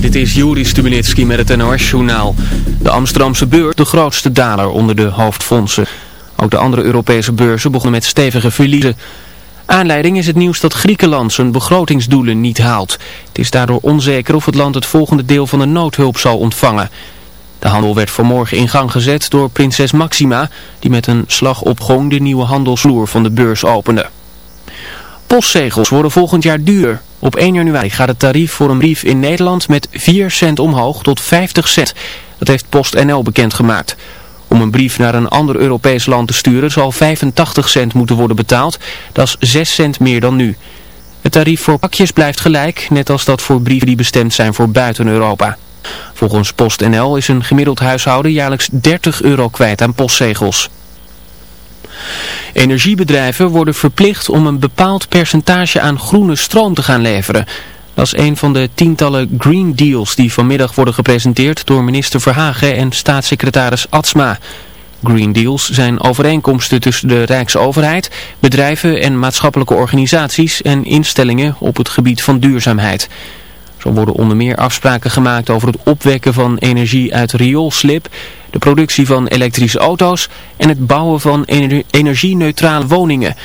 Dit is Juri Stubenitski met het NOS-journaal. De Amsterdamse beurs de grootste daler onder de hoofdfondsen. Ook de andere Europese beurzen begonnen met stevige verliezen. Aanleiding is het nieuws dat Griekenland zijn begrotingsdoelen niet haalt. Het is daardoor onzeker of het land het volgende deel van de noodhulp zal ontvangen. De handel werd vanmorgen in gang gezet door prinses Maxima... die met een slag op gong de nieuwe handelsvloer van de beurs opende. Postzegels worden volgend jaar duur. Op 1 januari gaat het tarief voor een brief in Nederland met 4 cent omhoog tot 50 cent. Dat heeft PostNL bekendgemaakt. Om een brief naar een ander Europees land te sturen zal 85 cent moeten worden betaald. Dat is 6 cent meer dan nu. Het tarief voor pakjes blijft gelijk, net als dat voor brieven die bestemd zijn voor buiten Europa. Volgens PostNL is een gemiddeld huishouden jaarlijks 30 euro kwijt aan postzegels. Energiebedrijven worden verplicht om een bepaald percentage aan groene stroom te gaan leveren. Dat is een van de tientallen Green Deals die vanmiddag worden gepresenteerd door minister Verhagen en staatssecretaris Atsma. Green Deals zijn overeenkomsten tussen de Rijksoverheid, bedrijven en maatschappelijke organisaties en instellingen op het gebied van duurzaamheid. Zo worden onder meer afspraken gemaakt over het opwekken van energie uit rioolslip, de productie van elektrische auto's en het bouwen van energie-neutrale woningen.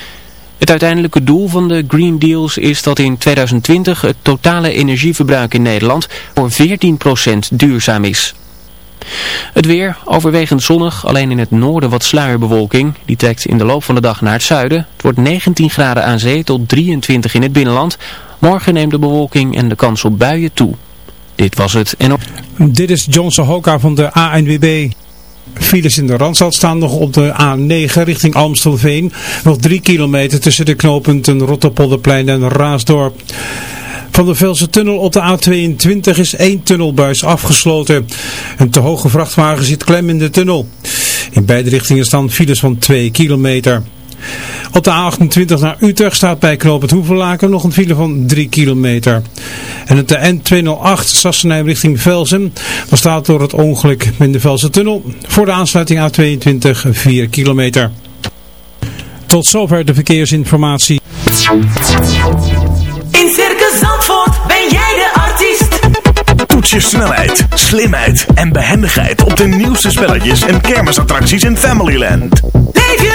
Het uiteindelijke doel van de Green Deals is dat in 2020 het totale energieverbruik in Nederland voor 14% duurzaam is. Het weer overwegend zonnig, alleen in het noorden wat sluierbewolking. Die trekt in de loop van de dag naar het zuiden. Het wordt 19 graden aan zee tot 23 in het binnenland. Morgen neemt de bewolking en de kans op buien toe. Dit was het en op... Dit is Johnson Hoka van de ANWB. Files in de Randstad staan nog op de A9 richting Amstelveen. Nog drie kilometer tussen de knooppunten Rotterpolderplein en Raasdorp. Van de Velse tunnel op de A22 is één tunnelbuis afgesloten. Een te hoge vrachtwagen zit klem in de tunnel. In beide richtingen staan files van 2 kilometer. Op de A28 naar Utrecht staat bij knooppunt Hoevelaken nog een file van 3 kilometer. En op de N208 Sassenheim richting Velsen, dan staat door het ongeluk in de Velsen tunnel voor de aansluiting A22 4 kilometer. Tot zover de verkeersinformatie. In Circus Zandvoort ben jij de artiest. Toets je snelheid, slimheid en behendigheid op de nieuwste spelletjes en kermisattracties in Familyland. Leef je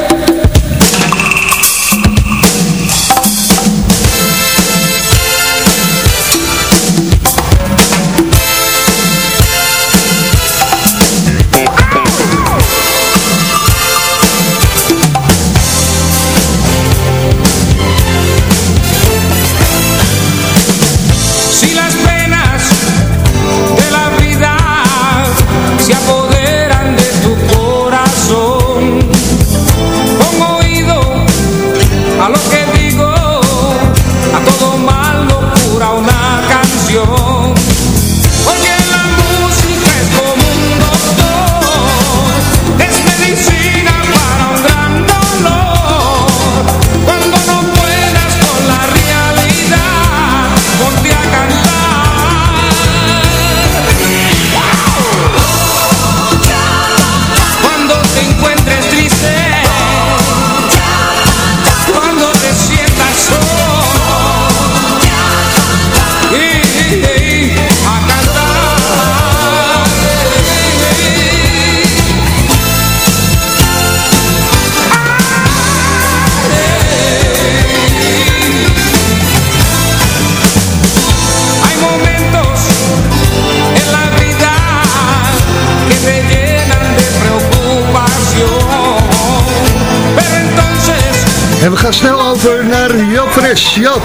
Gaan snel over naar Joop Fres. Joop.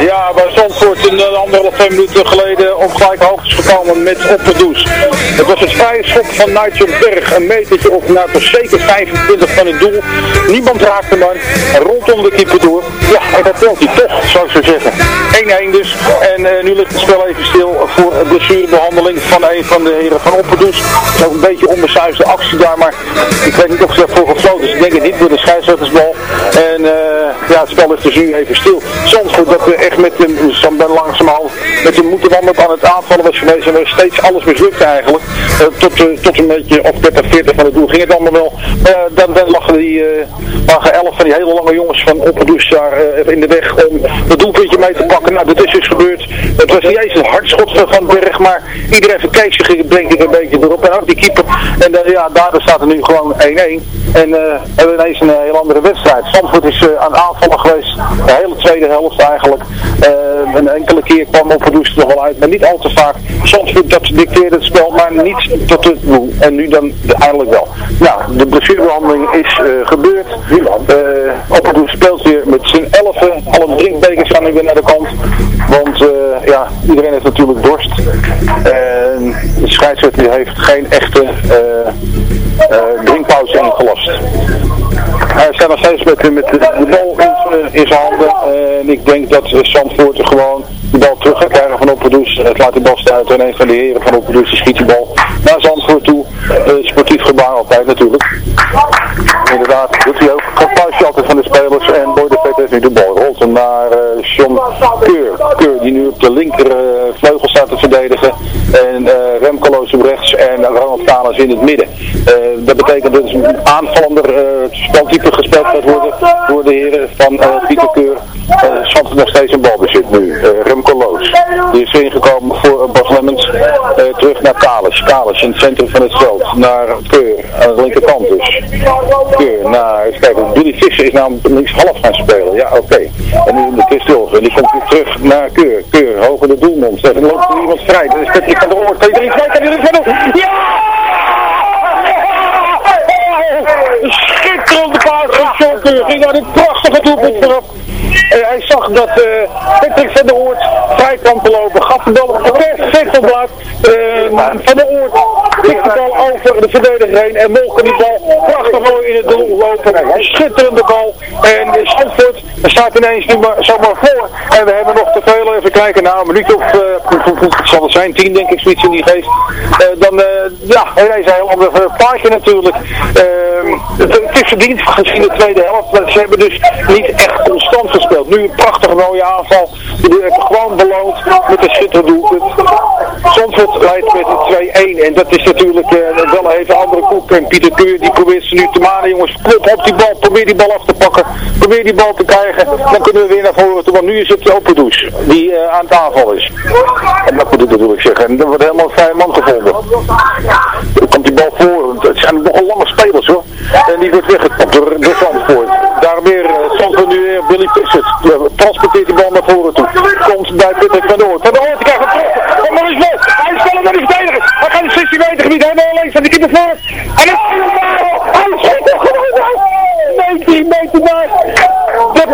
Ja, bij Zandvoort een uh, anderhalf, twee minuten geleden op gelijke hoogte gekomen met Opperdoes. Het was het vrije schop van Nigel Berg. Een metertje of nou toch zeker 25 van het doel. Niemand raakte man. Rondom de keeper door. Ja, en dat telt hij toch, zou ik zo zeggen. 1-1 dus. En uh, nu ligt het spel even stil voor blessurebehandeling van een van de heren van Opperdoes. Het is ook een beetje onbesuisde actie daar, maar ik weet niet of ze daarvoor gefloten is. Ik denk het niet door de scheidsrechtersbal. En uh, ja, het spel ligt dus nu even stil. Zandvoort dat we echt met een, langzamerhand met een moeten wandelen aan het aanvallen was geweest. En er steeds alles mislukt eigenlijk. Uh, tot, uh, tot een beetje of 30, 40 van het doel ging het allemaal wel. dan, dan lagen, die, lagen 11 van die hele lange jongens van Opperdoes daar in de weg om het doelpuntje mee te pakken. Nou, dat is dus gebeurd. Het was niet eens een hardschot van Berg, maar iedereen verkeek zich denk ik een beetje erop. En ook die keeper. En ja, daardoor staat er nu gewoon 1-1. En hebben we ineens een heel andere wedstrijd. Zandvoort is aan aanvallen geweest. De hele tweede helft eigenlijk. Een enkele keer kwam op het er nog wel uit. Maar niet al te vaak. Zandvoort dat dicteerde het spel. Maar niet tot het doel. En nu dan eindelijk wel. Nou, de blessurebehandeling is gebeurd. op het speelt weer met z'n elfen. Alle drinkbekers gaan nu weer naar de kant. Want ja, iedereen heeft natuurlijk dorst. En de scheidsrechter heeft geen echte drinkpauze ingelast. Hij staat nog steeds met, met de, bal in, in zijn handen. En ik denk dat Zandvoort gewoon de bal terug gaat krijgen Het laat de bal stuiten en een van de heren van Opperdoes schiet de bal naar Zandvoort toe. Uh, sportief gebaar altijd natuurlijk. Inderdaad, doet hij ook. Applausje altijd van de spelers. En Boy de Vet heeft nu de bal. Rolt hem naar uh, John Keur. Keur die nu op de linker uh, vleugel staat te verdedigen. En rechts en Ronald Kalas in het midden. dat betekent dat een aanvallender speltype gespeeld gaat worden door de heren van Pieter Keur. Uh, nog steeds een balbezit nu. Remco Loos. Die is ingekomen voor Bas Lemmens. Naar Kalis. Kalis in het centrum van het veld. Naar Keur. Aan de linkerkant dus. Keur naar, even kijken, Billy Visser is namelijk links half gaan spelen. Ja, oké. En nu de Christel. En die komt weer terug naar Keur. Keur, hoger de doelmond. Er loopt iemand vrij. Dat is Patrick van der Oort. Kan je er iets mee? Kan je er iets doen? Ja! Schitterende paard van John Keur. Ging daar een prachtige doelpunt vanaf. Hij zag dat uh, Patrick van der Oort vrij kwam lopen. Gaf de bal op de cirkelblad. Uh, van der Oort tikte de bal over de verdediger heen. En mogen die bal prachtig mooi in het doel lopen. Schitterende bal. En Zandvoort staat ineens nu maar zomaar voor. En we hebben nog te veel. Even kijken. Nou, een minuut of, uh, zal het zijn, tien denk ik, zoiets in die geest. Uh, dan, uh, ja, ineens een heel ander plaatje natuurlijk. Uh, het, het is verdiend gezien de tweede helft. Ze hebben dus niet echt constant gespeeld. Nu een prachtige mooie aanval. Die gewoon beloond met een schitterend doelpunt. Zandvoort leidt met een 2-1. En dat is natuurlijk uh, wel even andere koek. En Pieter Keur die probeert ze nu te manen. Jongens, klop op die bal. Probeer die bal af te pakken. Probeer die bal te krijgen. Dan kunnen we weer naar voren toe. Want nu is het de open douche die uh, aan tafel is. En dat moet ik natuurlijk zeggen. En er wordt helemaal een vrije man gevonden. Dan komt die bal voor. Het zijn nogal lange spelers hoor. En die wordt weggekopt door, door Zandvoort. Daar weer uh, nu weer Billy Pissett transporteert die bal naar voren toe. Komt bij Patrick van Oort. Van krijgt een trap. Kom maar eens los. Hij speelt naar de verdediger. Hij gaat in 16 meter gebied helemaal alleen van de keeper voor. En het Hij schiet er gewoon 19 meter naar. De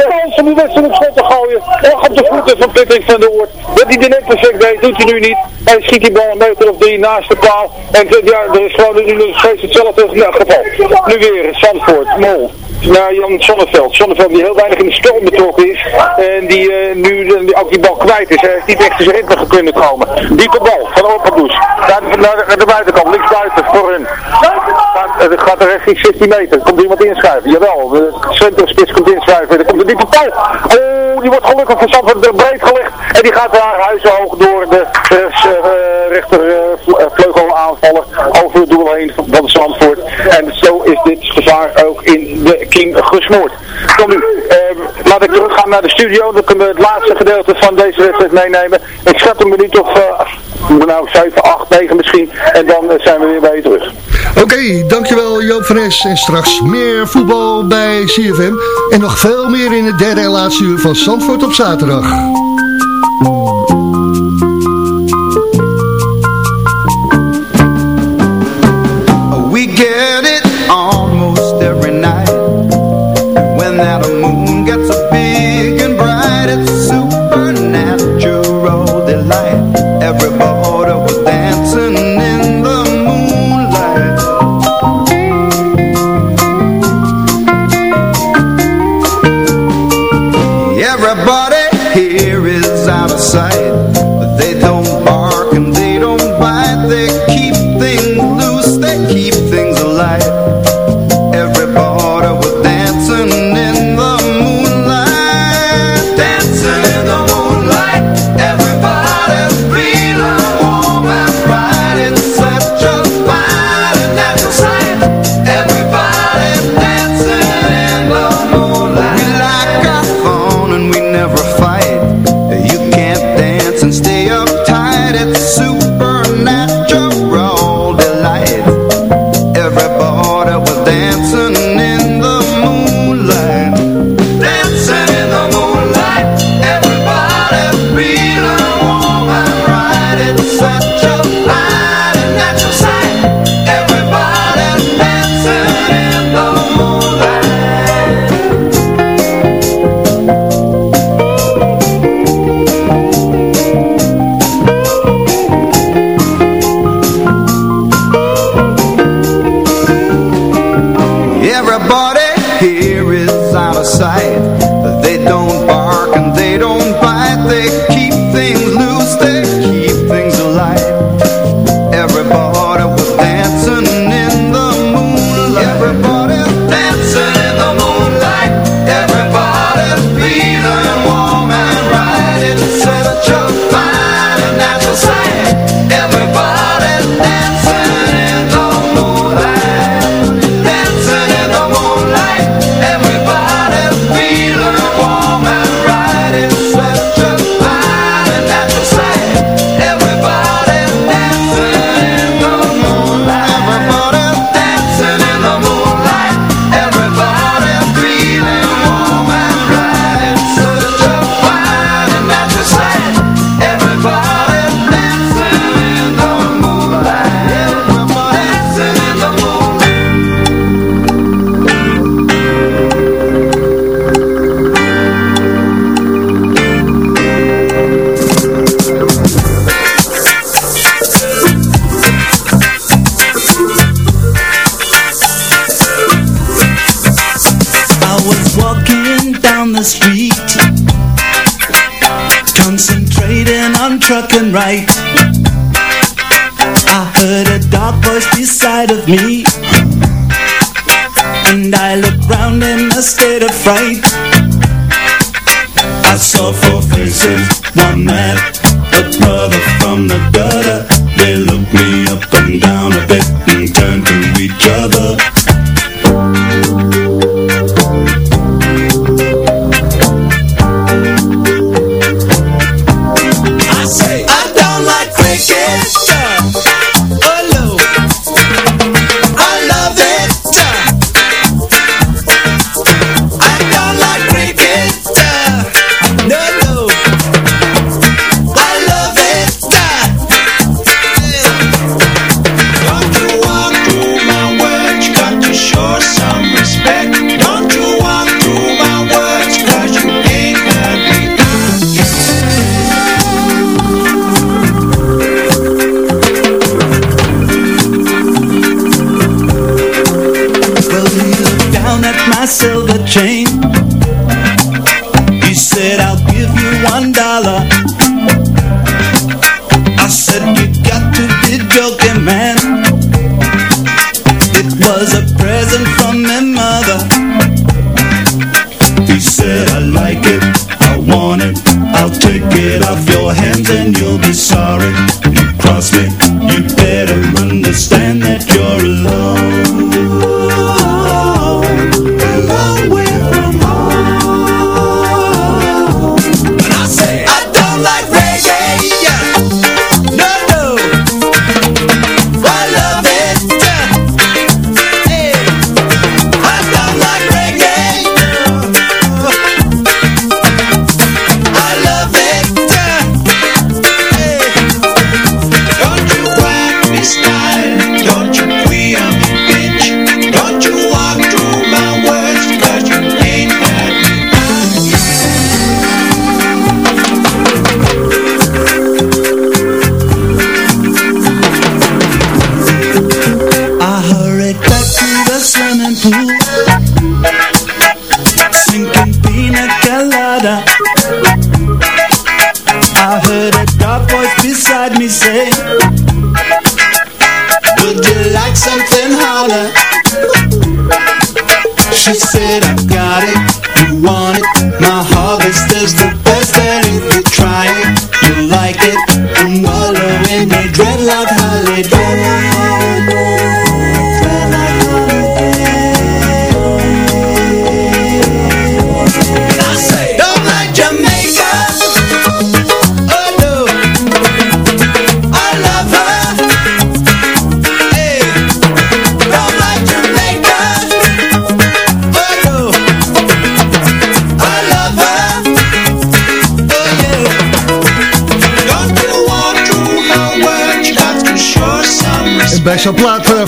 te gooien. Och op de voeten van Patrick van der Oort. Dat hij er net perfect deed, doet hij nu niet. Hij schiet die bal een meter of drie naast de paal. En ja, er is gewoon nu nog steeds hetzelfde geval. Nu weer Zandvoort, Mol naar Jan Sonneveld. Sonneveld die heel weinig in de spel betrokken is. En die uh, nu uh, ook die bal kwijt is. Hij heeft niet echt zijn ritme kunnen komen. Diepe bal van Opperdoes. Naar, naar, naar, de buitenkant, links buiten voor hun. Uh, gaat er richting 16 meter. Komt iemand inschuiven? Jawel, de centrumspits komt inschuiven. Er komt een diepe bal. Oh, die wordt gelukkig van Zandvoort breed gelegd. En die gaat daar huishoog door de rechter vleugel aanvallen. Over het doel heen van Zandvoort. En zo is dit gevaar ook in de kiem gesmoord. Kom nu, eh, laat ik naar de studio. Dan kunnen we het laatste gedeelte van deze wedstrijd meenemen. Ik schat een minuut of uh, nou 7, 8, 9 misschien. En dan uh, zijn we weer bij je terug. Oké, dankjewel Joop van. En straks meer voetbal bij CFM. En nog veel meer in het derde en laatste uur van Zandvoort op zaterdag.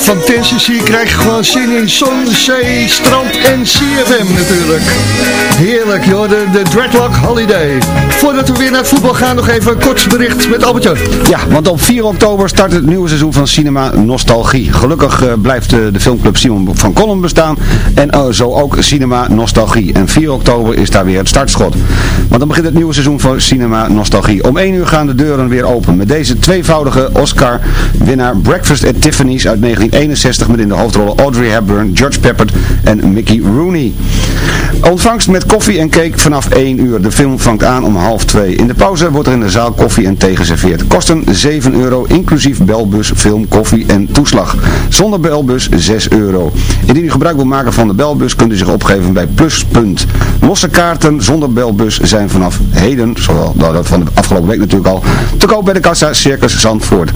Van Tennessee krijg je gewoon zin in zon, zee, strand en CFM natuurlijk. Heerlijk joh, de, Dreadlock Holiday. Voordat we weer naar het voetbal gaan, nog even een kort bericht met Albertje. Ja, want op 4 oktober start het nieuwe seizoen van Cinema Nostalgie. Gelukkig eh, blijft eh, de filmclub Simon van Kolm bestaan en eh, zo ook Cinema Nostalgie. En 4 oktober is daar weer het startschot. Want dan begint het nieuwe seizoen van Cinema Nostalgie. Om 1 uur gaan de deuren weer open met deze tweevoudige Oscar-winnaar Breakfast at Tiffany's uit 1961 met in de hoofdrollen Audrey Hepburn, George Peppard en Mickey Rooney. Ontvangst met koffie en cake vanaf 1 uur. De film vangt aan om half 2. In de pauze wordt er in de zaal koffie en thee geserveerd. Kosten 7 euro, inclusief belbus, film, koffie en toeslag. Zonder belbus 6 euro. Indien u gebruik wil maken van de belbus, kunt u zich opgeven bij Pluspunt. Losse kaarten zonder belbus zijn vanaf heden, zowel nou, dat van de afgelopen week natuurlijk al, te koop bij de kassa Circus Zandvoort.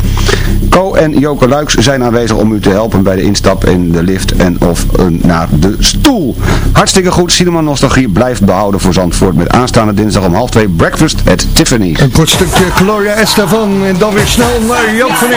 Co en Joke Luiks zijn aanwezig om u te helpen bij de instap in de lift en of eh, naar de stoel. Hartstikke goed, Cinema Nostalgie blijft behouden voor Zandvoort met aanstaande dinsdag om half twee Breakfast at Tiffany's. Een kort stukje Gloria Estefan en dan weer snel naar Joop van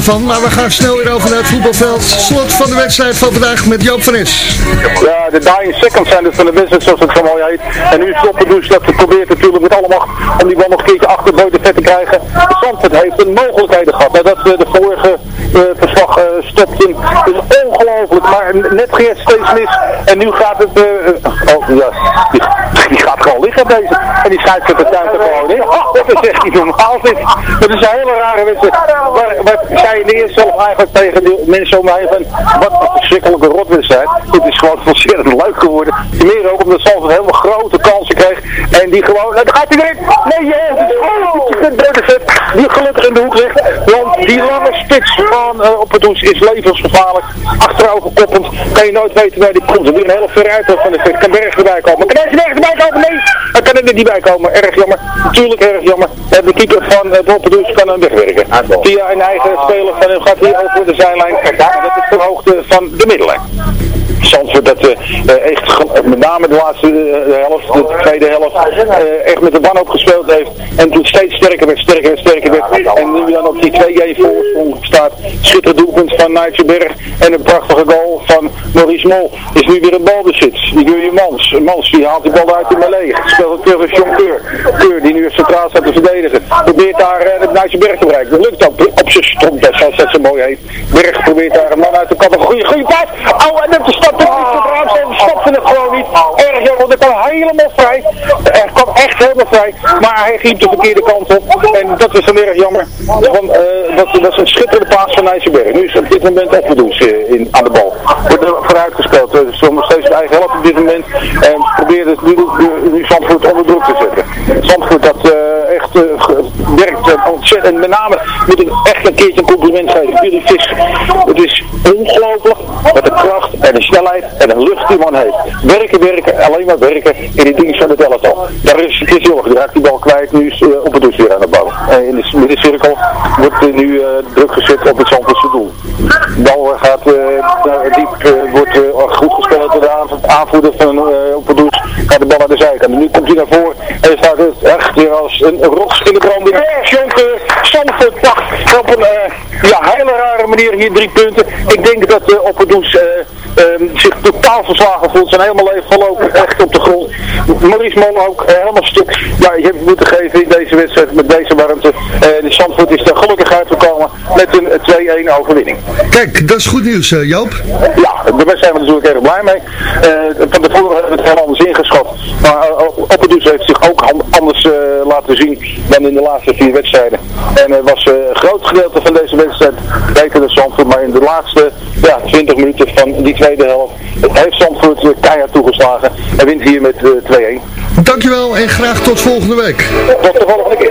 van. Maar we gaan snel weer over naar het voetbalveld. Slot van de wedstrijd van vandaag met Joop van Es. Ja, de dying seconds zijn het van de business, zoals het zo mooi heet. En nu stoppen dus dat ze probeert natuurlijk met alle macht om die bal nog een keertje achter de Vet te krijgen. Zandvoort heeft een mogelijkheden gehad. Nadat uh, de vorige eh, verslag uh, stopt in. is ongelooflijk, maar net geeft steeds mis. En nu gaat het, eh, oh ja, die, die gaat gewoon liggen deze. En die scheidsrechter tuint er gewoon in. Oh, dat is echt niet normaal dit. Dat is een hele rare wedstrijd. Waar, zij eerste zelf eigenlijk tegen de mensen om mij van, wat een verschrikkelijke rotwedstrijd. Het is gewoon ontzettend leuk geworden. Meer ook omdat Zandvoort hele grote kansen kreeg. En die gewoon, nou, gaat hij weer in. Nee, je het is gewoon die gelukkig in de hoek ligt. Want die lange spits van uh, op het doel is levensgevaarlijk. Achterover koppend. Kan je nooit weten waar die komt. Er weer een hele veruit van de. Kan Berg erbij komen. Kan Berg erbij komen? Nee, kan er niet bij komen. Erg jammer. Natuurlijk erg jammer. De keeper van het Oppendoes kan hem wegwerken. Via een eigen speler van hem gaat hier over de zijlijn. Dat is de hoogte van de middenlijn. Zandvoort dat uh, echt met name de laatste uh, helft, de tweede helft, uh, echt met de wanhoop gespeeld heeft. En toen steeds sterker werd, sterker werd, sterker werd. En nu dan op die 2J voorsprong staat. Schitterend doelpunt van Nigel Berg. En een prachtige goal van Maurice Mol. Is nu weer een balbezit. Die doe je Mans. Mans die haalt die bal uit in Melee. Speelt het terug als John Keur. Keur die nu centraal staat te verdedigen. Probeert daar uh, het Nigel Berg te bereiken. Dat lukt ook op zijn stromp, zoals dat zo mooi heet. Berg probeert daar een man uit de kant. Een goede, goede paas. Oh, en net de stap raamsteen stopte het gewoon niet. Erg jammer, want hij kwam helemaal vrij. Hij kwam echt helemaal vrij. Maar hij ging de verkeerde kant op. En dat is dan erg jammer. Want, eh, dat, dat is een schitterende paas van Nijsselberg. Nu is op dit moment Oppedoes uh, in aan de bal. Wordt er vooruit gespeeld. Uh, ze nog steeds eigen helft op dit moment. En probeert het nu, nu, nu Zandvoort onder druk te zetten. Zandvoort dat eh, echt eh, werkt eh, ontzettend. En met name moet ik echt een keertje een compliment geven. Jullie Vis. Het is ongelooflijk wat de kracht en de snelheid en de lucht die man heeft. Werken, werken, alleen maar werken in de dienst van het elftal. Daar is heel die raakt die bal kwijt. Nu is uh, op het weer aan de bal. En in de middencirkel wordt nu eh, druk gezet op het Zandvoortse doel. De bal gaat eh, diep, eh, wordt eh, goed gespeeld door de aanv- aanvoerder van uh, op het doel. Gaat de bal naar de zijkant. En nu komt hij naar voren en staat het echt weer als een rots in de branding. Jonker, Zandvoort pakt op een eh, ja, hele rare manier hier drie punten. Ik denk dat uh, op verslagen voelt. Zijn helemaal leeg verlopen, echt op de grond. Maurice ook eh, helemaal stuk. Ja, je hebt moeten geven in deze wedstrijd met deze warmte. Eh de Zandvoort is er gelukkig uitgekomen met een eh, 2-1 overwinning. Kijk, dat is goed nieuws, eh, Joop. Ja, daar zijn we natuurlijk erg blij mee. Eh, van tevoren hebben we het heel anders ingeschat. Maar uh, heeft zich ook uh, laten zien dan in de laatste vier wedstrijden. En er was uh, een groot gedeelte van deze wedstrijd beter dan Zandvoort. Maar in de laatste ja, 20 minuten van die tweede helft heeft Zandvoort keihard toegeslagen. En wint hier met uh, 2-1. Dankjewel en graag tot volgende week. Tot de volgende keer.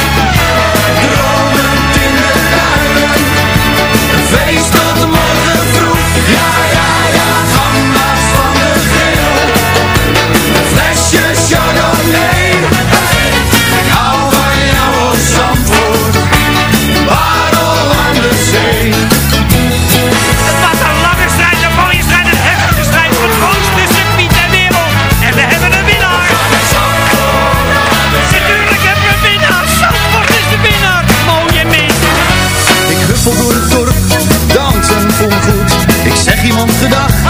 Zeg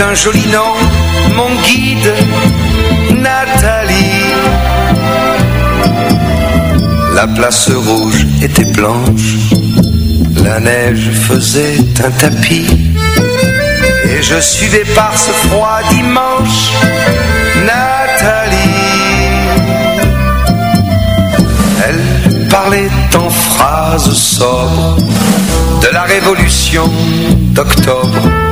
Un joli nom, mon guide, Nathalie. La place rouge était blanche, la neige faisait un tapis. Et je suivais par ce froid dimanche Nathalie. Elle parlait en phrases sobres de la révolution d'octobre.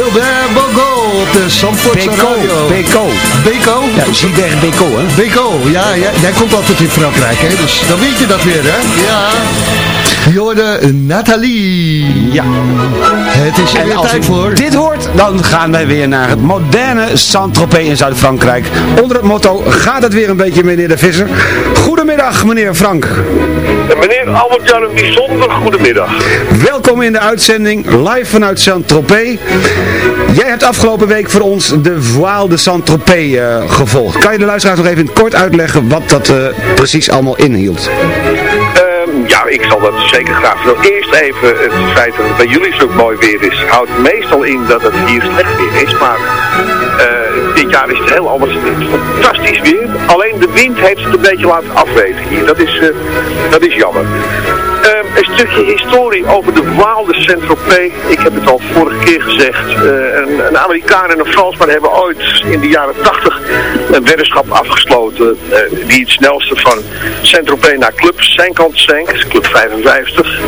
Gilbert Bogo op de Zandvoortse Beko, Radio. Beko. Beko? Ja, Gilbert Beko, hè? Beko, ja, ja, jij komt altijd in Frankrijk, hè? Dus dan weet je dat weer, hè? Ja. Je hoorde Nathalie. Ja. Het is er En weer als tijd voor. dit hoort, dan gaan wij weer naar het moderne Saint-Tropez in Zuid-Frankrijk. Onder het motto, gaat het weer een beetje meneer de Visser? Goedemiddag meneer Frank. Meneer Albert-Jan, een bijzonder goedemiddag. Welkom in de uitzending, live vanuit Saint-Tropez. Jij hebt afgelopen week voor ons de Voile de Saint-Tropez eh, gevolgd. Kan je de luisteraars nog even in het kort uitleggen wat dat eh, precies allemaal inhield? Ehm, ja, ik zal dat zeker graag doen. Eerst even het feit dat het bij jullie zo mooi weer is. Houdt meestal in dat het hier slecht weer is, maar eh, dit jaar is het heel anders. Fantastisch weer. Alleen de wind heeft het een beetje laten afweten hier. Dat is, eh, dat is jammer. Stukje historie over de Waalde Saint-Tropez. Ik heb het al vorige keer gezegd. Eh, een, een Amerikaan en een Fransman hebben ooit in de jaren 80 een weddenschap afgesloten. eh, die het snelste van Saint-Tropez naar Club Saint-Quentin, Club 55,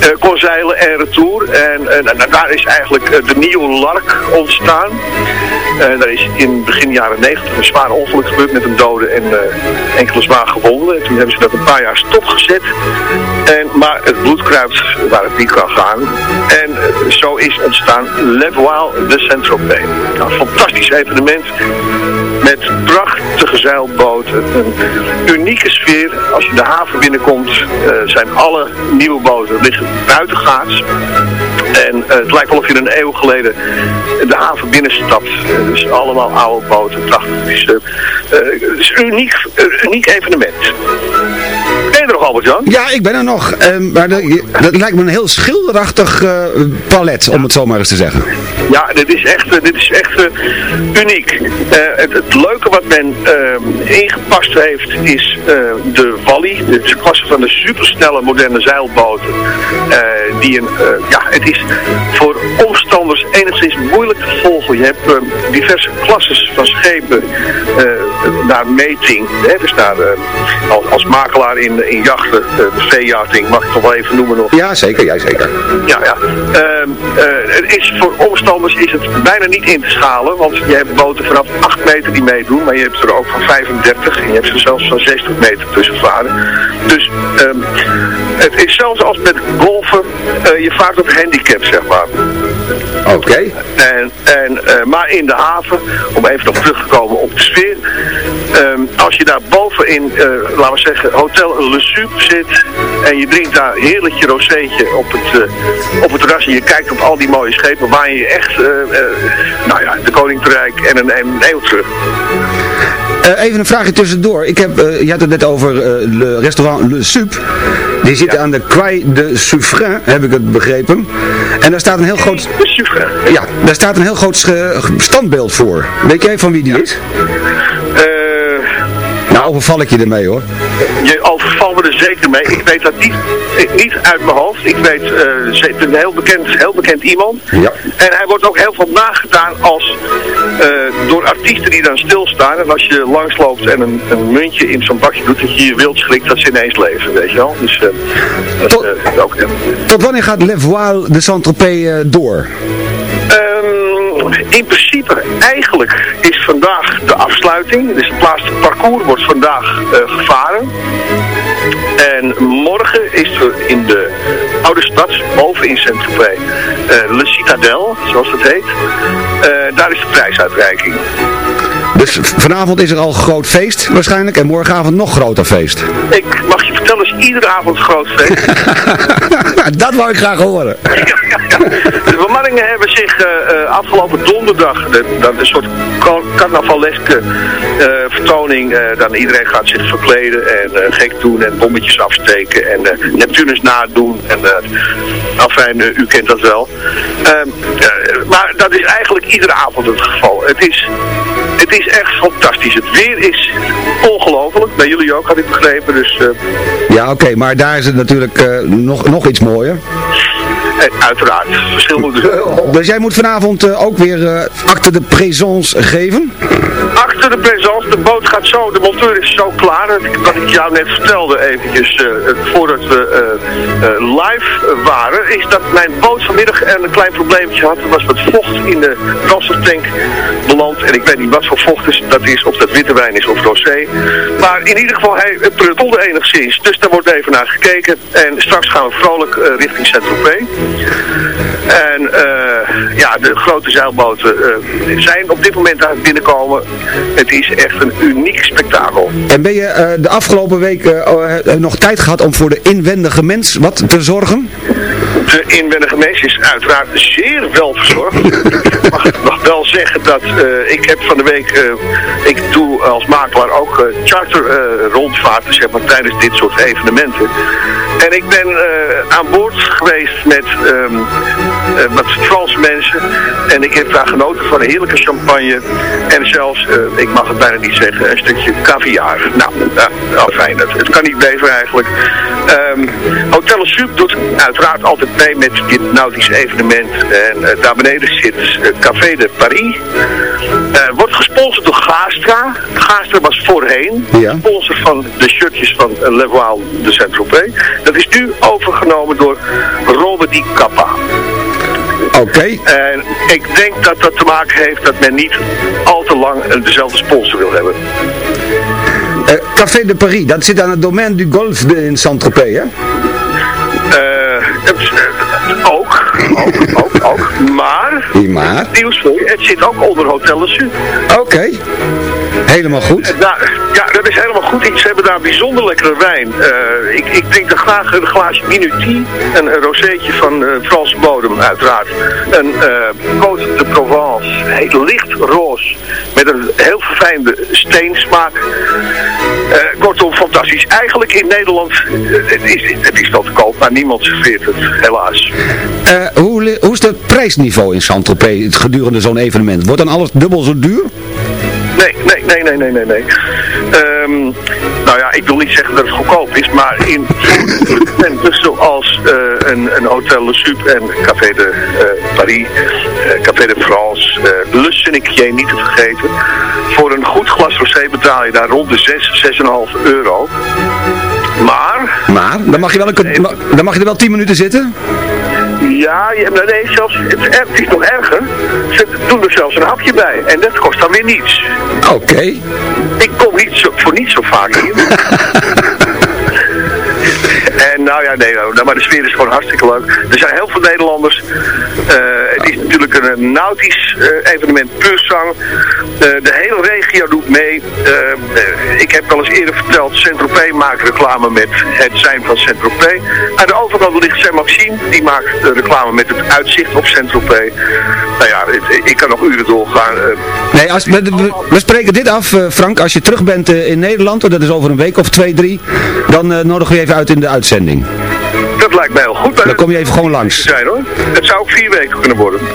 eh, kon zeilen en retour. En, daar is eigenlijk de nieuwe Lark ontstaan. Eh, daar is in begin jaren 90 een zwaar ongeluk gebeurd met een dode en eh, enkele zwaar gewonden. En toen hebben ze dat een paar jaar stopgezet. En, maar het bloedkruid waar het niet kan gaan. En eh, zo is ontstaan Le Voile de Saint-Tropez. Nou, een fantastisch evenement met prachtige zeilboten. Een unieke sfeer. Als je de haven binnenkomt eh, zijn alle nieuwe boten liggen buitengaats. En eh, het lijkt wel of je een eeuw geleden de haven binnenstapt. Het is allemaal oude boten, prachtig. Het is, eh, eh, het is een uniek, uniek evenement. Ben je er nog, Albert-Jan? Ja, ik ben er nog. Ehm, maar dat, dat lijkt me een heel schilderachtig eh, palet, om het zo maar eens te zeggen. Ja, dit is echt, eh, dit is echt eh, uniek. Eh, het, het leuke wat men ingepast heeft is de Wally, de klasse van de supersnelle moderne zeilboten. Die een, ja, het is voor omstanders enigszins moeilijk te volgen. Je hebt eh, diverse klasses van schepen eh, naar meting. Hè, dus naar, eh, als, als makelaar in, in jachten, eh, de veejachting, mag ik toch wel even noemen nog. Ja, zeker, jij zeker. Ja, ja. Ehm, eh, het is voor omstanders is het bijna niet in te schalen, want je hebt boten vanaf 8 meter die meedoen, maar je hebt er ook van 35 en je hebt er zelfs van 60 meter tussen varen. Dus ehm, het is zelfs als met golfen, je vaart op handicap, zeg maar. Oké. En, en, eh, maar in de haven, om even nog terug te komen op de sfeer. ehm, als je daar bovenin, eh laten we zeggen, Hotel Le Sup zit. En je drinkt daar heerlijk je rozeetje op het, eh, op het terras. En je kijkt op al die mooie schepen waar je echt, nou ja, de Koninkrijk en een, en een eeuw terug. Eh, even een vraagje tussendoor. Ik heb, eh, je had het net over eh, le restaurant Le Sup. Die zit aan de Quai de Suffren, heb ik het begrepen. En daar staat een heel groot... De Suffren? Ja, daar staat een heel groot standbeeld voor. Weet jij van wie die is? Eh, overval ik je ermee hoor. Je overvalt me er zeker mee. Ik weet dat niet, niet uit mijn hoofd. Ik weet, is een heel bekend, heel bekend iemand. Ja. En hij wordt ook heel veel nagedaan als, eh, door artiesten die dan stilstaan. En als je langsloopt en een, een muntje in zo'n bakje doet, dat je je wild schrikt dat ze ineens leven, weet je wel. Dus eh, dat is ook... eh, Tot wanneer gaat Le Voile de Saint-Tropez door? In principe, eigenlijk is vandaag de afsluiting. Dus het laatste parcours wordt vandaag eh, gevaren. En morgen is er in de oude stad, boven in Saint-Tropez, eh, Le Citadel, zoals dat heet. Eh, daar is de prijsuitreiking. Dus vanavond is er al groot feest waarschijnlijk en morgenavond nog groter feest. Ik mag je vertellen, is iedere avond groot feest. Dat wou ik graag horen. De hebben zich eh, eh, afgelopen donderdag, de, dat een soort car- carnavaleske eh, vertoning, dan iedereen gaat zich verkleden en gek doen en bommetjes afsteken en Neptunus nadoen. En, eh, u kent dat wel. Ehm, eh, maar dat is eigenlijk iedere avond het geval. Het is, het is echt fantastisch. Het weer is ongelooflijk. Bij jullie ook, had ik begrepen. Dus Ja, oké, maar daar is het natuurlijk nog, nog iets mooier. Uiteraard, verschil moet dus. Dus jij moet vanavond eh, ook weer eh acte de présence geven? Achter de présence, de boot gaat zo, de monteur is zo klaar. Wat ik jou net vertelde eventjes, eh, voordat we eh, eh, live waren, is dat mijn boot vanmiddag een klein probleempje had. Er was wat vocht in de brandstoftank beland. En ik weet niet wat voor vocht is, dat is, of dat witte wijn is of rosé. Maar in ieder geval, hij pruttelde enigszins. Dus daar wordt even naar gekeken. En straks gaan we vrolijk richting Saint-Tropez. En ja, de grote zeilboten zijn op dit moment aan het binnenkomen. Het is echt een uniek spektakel. En ben je eh, de afgelopen week eh, oh, eh, nog tijd gehad om voor de inwendige mens wat te zorgen? De inwendige mens is uiteraard zeer wel verzorgd. ik mag, mag wel zeggen dat ik heb van de week, ik doe als makelaar ook eh, charter rondvaarten zeg maar, tijdens dit soort evenementen. En ik ben eh, aan boord geweest met wat Franse mensen. En ik heb daar genoten van een heerlijke champagne. En zelfs, eh, ik mag het bijna niet zeggen, een stukje caviar. Nou, nou fijn, het, het kan niet beter eigenlijk. Ehm Hotel Sup doet uiteraard altijd mee met dit nautische evenement. En daar beneden zit Café de Paris. Eh, wordt gesponsord door Gastra. Gastra was voorheen Ja. sponsor van de shirtjes van Le Voile de Saint-Tropez. Dat is nu overgenomen door Robert Di Kappa. Oké. En ik denk dat dat te maken heeft dat men niet al te lang eh, dezelfde sponsor wil hebben. Eh, Café de Paris, dat zit aan het domein du Golf in Saint-Tropez, hè? Eh, het, eh, ook, ook, ook, ook. Maar, Maar? nieuws voor je, het zit ook onder Hotel Sud. Helemaal goed. Nou, ja, dat is helemaal goed. Ze hebben daar bijzonder lekkere wijn. Eh, ik, ik drink er graag een glaasje Minutie, een, een rozeetje van eh, Franse bodem uiteraard. Een eh Côte de Provence, heet licht roze, met een heel verfijnde steensmaak. Eh, kortom, fantastisch. Eigenlijk in Nederland, eh, het, is, het is te koop, maar niemand serveert het, helaas. Eh, hoe, hoe is het prijsniveau in Saint-Tropez gedurende zo'n evenement? Wordt dan alles dubbel zo duur? Nee, nee, nee, nee, nee, nee, nee. Ehm, nou ja, ik wil niet zeggen dat het goedkoop is, maar in evenementen zoals eh, een, een Hotel Le Sup en Café de eh, Paris, eh, Café de France, uh, Le Sénéquier niet te vergeten. Voor een goed glas rosé betaal je daar rond de 6, 6,5 euro. Maar, Maar, dan mag je, wel een, dan mag je er wel 10 minuten zitten? Ja, je, nee, zelfs, het, is het is nog erger. Ze doen er zelfs een hapje bij en dat kost dan weer niets. Oké. Ik kom niet zo, voor niet zo vaak hier. En nou ja, nee, nou, maar de sfeer is gewoon hartstikke leuk. Er zijn heel veel Nederlanders. Eh, het is natuurlijk een, nautisch eh, evenement, puur zang. Eh, de hele regio doet mee. Ik heb wel eens eerder verteld, Saint-Tropez maakt reclame met het zijn van Saint-Tropez. Aan de overkant ligt Saint-Maxime, die maakt reclame met het uitzicht op Saint-Tropez. Nou ja, ik kan nog uren doorgaan. Nee, als, we, we- spreken dit af, Frank. Als je terug bent in Nederland, dat is over een week of twee, drie, dan nodigen we even uit in de uitzending. Dat lijkt mij heel goed. Dan kom je even gewoon langs. Zijn hoor. Het zou ook vier weken kunnen worden.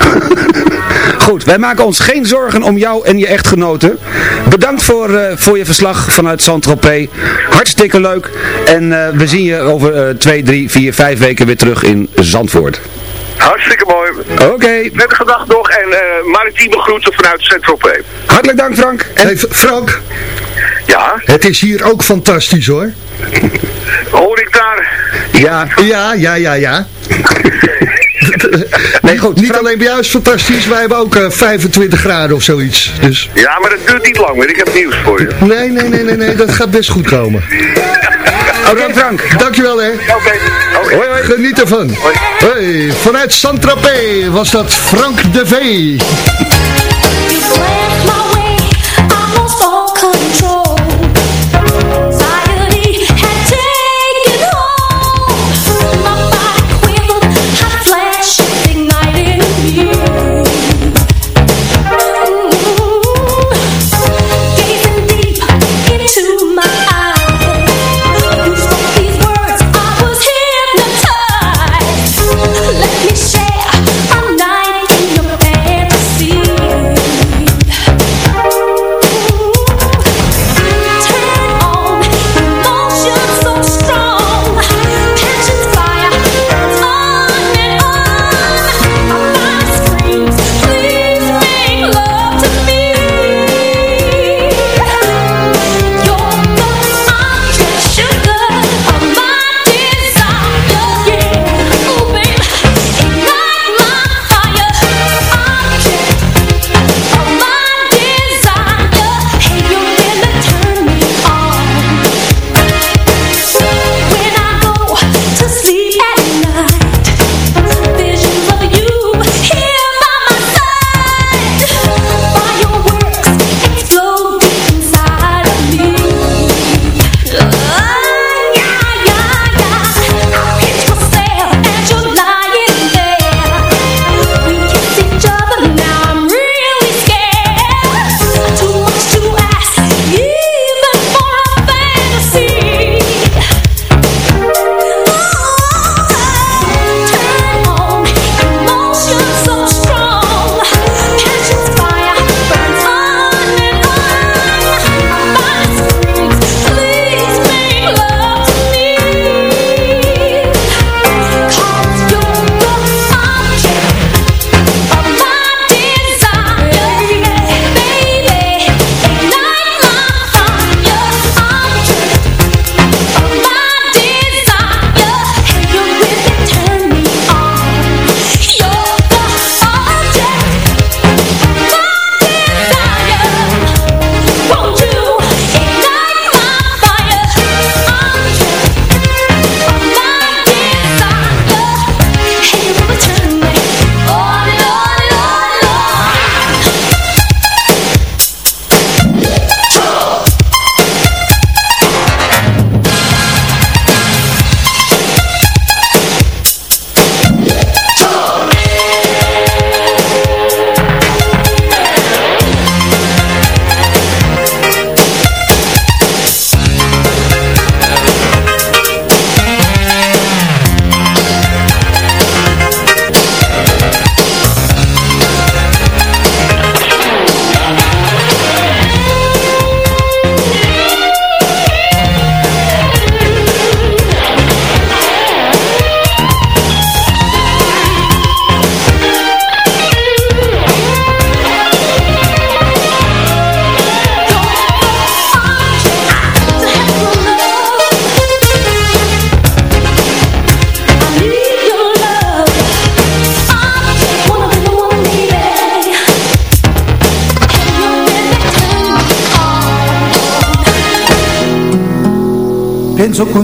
Goed, wij maken ons geen zorgen om jou en je echtgenoten. Bedankt voor, eh, voor je verslag vanuit Saint-Tropez. Hartstikke leuk. En eh, we zien je over eh, twee, drie, vier, vijf weken weer terug in Zandvoort. Hartstikke mooi. Oké. Prettige dag nog en eh maritieme groeten vanuit Saint-Tropez. Hartelijk dank Frank. En... Hey, Frank, Ja, het is hier ook fantastisch hoor. daar... Ja. Ja, ja, ja, ja. Nee, goed. Niet alleen bij jou is het fantastisch, wij hebben ook eh, 25 graden of zoiets. Dus Ja, maar dat duurt niet lang meer. Ik heb nieuws voor je. nee, nee, nee, nee, nee, dat gaat best goed komen. Oké Frank. Dankjewel hè. Oké, oké. Hoi, hoi. Geniet ervan. Hoi, vanuit Saint-Tropez was dat Frank de V.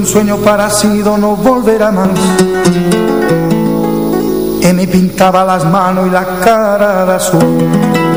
un sueño parecido no volverá más. Y me pintaba las manos y la cara de azul.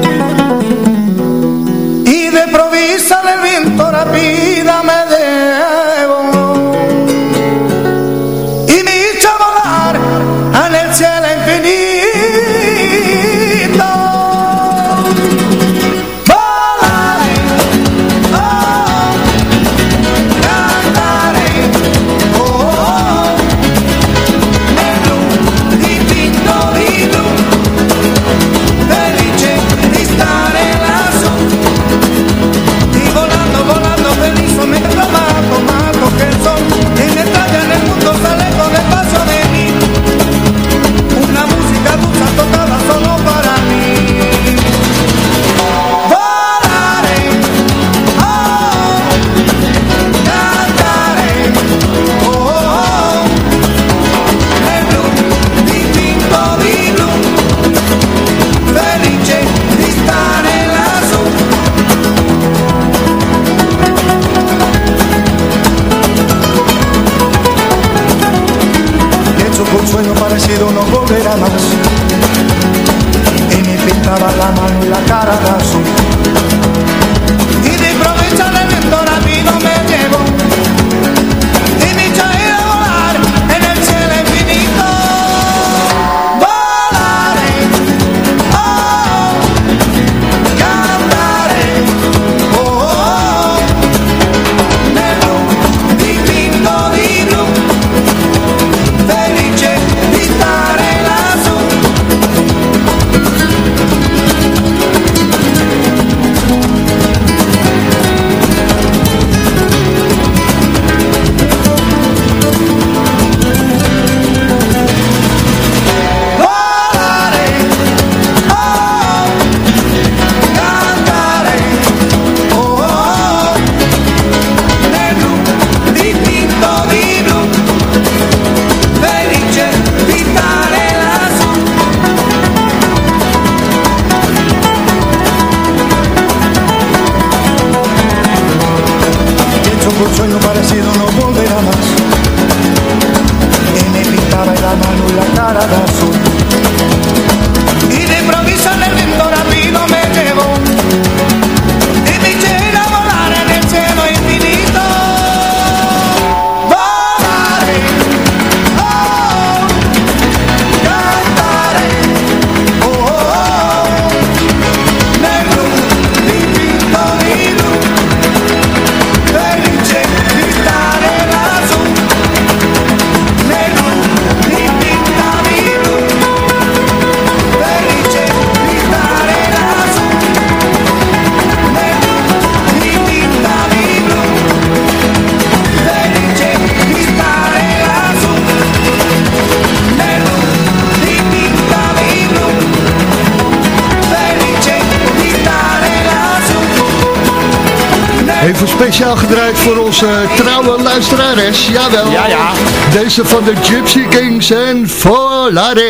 Speciaal gedraaid voor onze trouwe luisterares. Jawel. Ja, ja. Deze van de Gypsy Kings en Volare.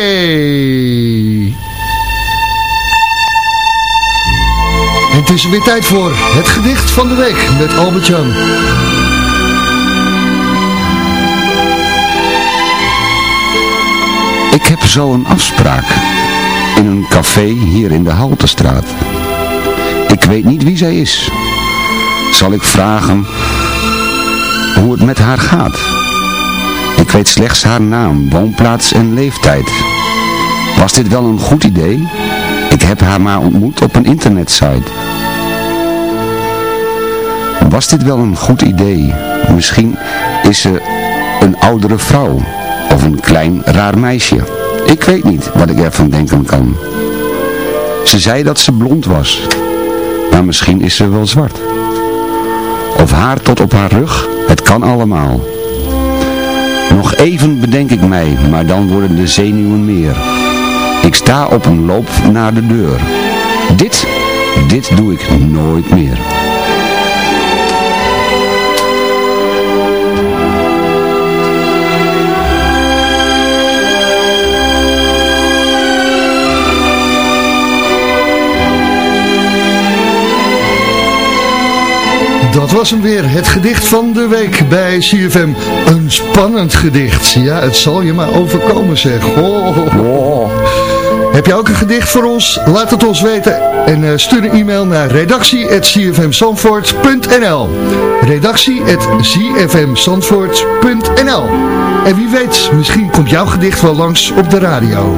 En het is er weer tijd voor het gedicht van de week met Albert Jan. Ik heb zo een afspraak in een café hier in de Haltestraat. Ik weet niet wie zij is. Zal ik vragen hoe het met haar gaat? Ik weet slechts haar naam, woonplaats en leeftijd. Was dit wel een goed idee? Ik heb haar maar ontmoet op een internetsite. Was dit wel een goed idee? Misschien is ze een oudere vrouw of een klein raar meisje. Ik weet niet wat ik ervan denken kan. Ze zei dat ze blond was, maar misschien is ze wel zwart. Haar tot op haar rug, het kan allemaal. Nog even bedenk ik mij, maar dan worden de zenuwen meer. Ik sta op een loop naar de deur. Dit, dit doe ik nooit meer. Was hem weer. Het gedicht van de week bij CFM. Een spannend gedicht. Ja, het zal je maar overkomen zeg. Oh. Heb je ook een gedicht voor ons? Laat het ons weten. En uh, stuur een e-mail naar redactie.cfmzandvoort.nl redactie.cfmzandvoort.nl En wie weet, misschien komt jouw gedicht wel langs op de radio.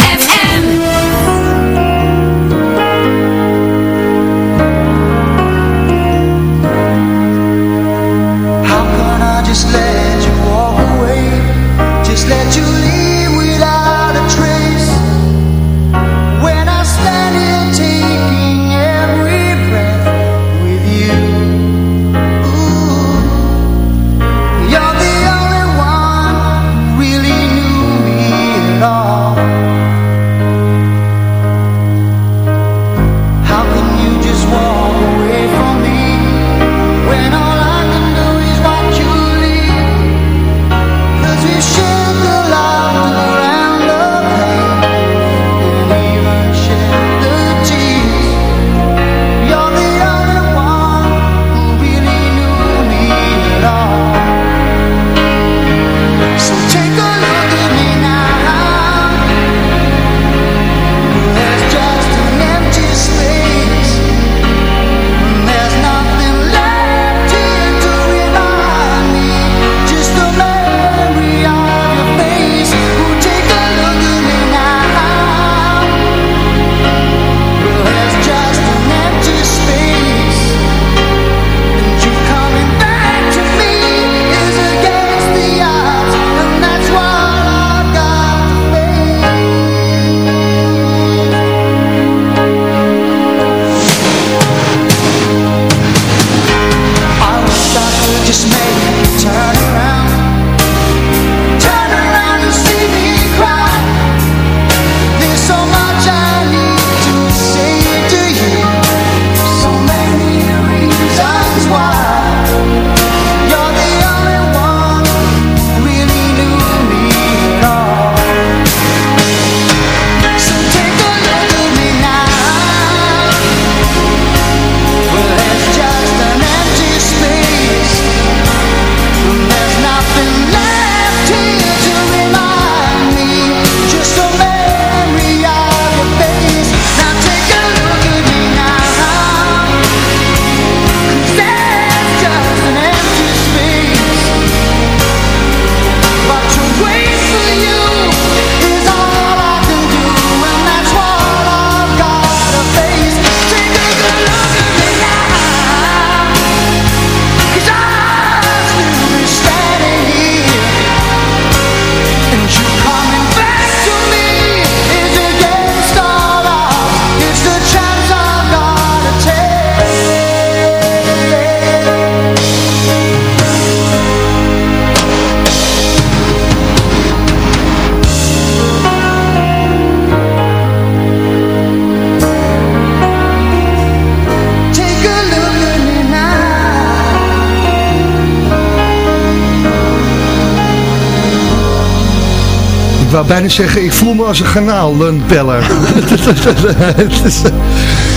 Bijna zeggen, ik voel me als een garnalenpeller.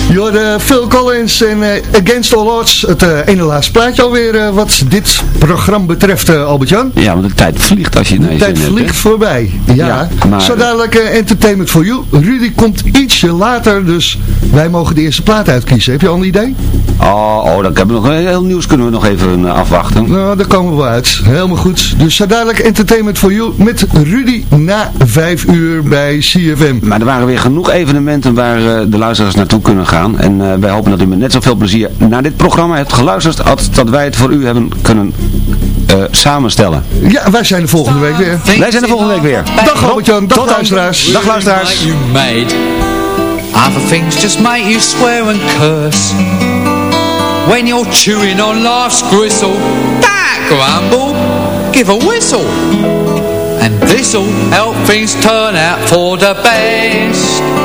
Jorde Phil Collins en eh, Against All Odds. Het eh, ene laatste plaatje alweer eh, wat dit programma betreft, Albert-Jan. Ja, want de tijd vliegt als je naar De tijd hebt, vliegt voorbij. Ja, Ja, maar- zo dadelijk Entertainment for You. Rudy komt ietsje later, dus wij mogen de eerste plaat uitkiezen. Heb je al een idee? Oh, oh, dan hebben we nog heel nieuws kunnen we nog even afwachten. Nou, daar komen we uit. Helemaal goed. Dus zo dadelijk Entertainment for You met Rudy na vijf uur bij CFM. Maar er waren weer genoeg evenementen waar de luisteraars naartoe kunnen gaan. En eh, wij hopen dat u met net zoveel plezier naar dit programma hebt geluisterd als dat wij het voor u hebben kunnen eh, samenstellen. Ja, wij zijn de volgende week weer. Wij zijn de volgende week weer. Dag Albert-Jan, dag luisteraars. Dag luisteraars. Other things just make you swear and curse. When you're chewing on life's gristle, that grumble, give a whistle. And this'll help things turn out for the best.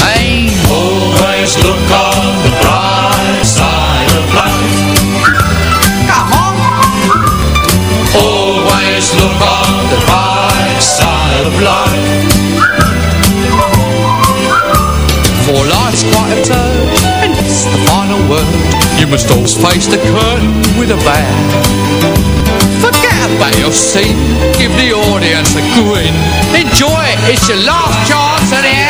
Always look on the bright side of life. Come on. Always look on the bright side of life. For life's quite absurd, and it's the final word. You must always face the curtain with a bow. Forget about your seat, give the audience a grin. Enjoy it, it's your last chance anyhow. So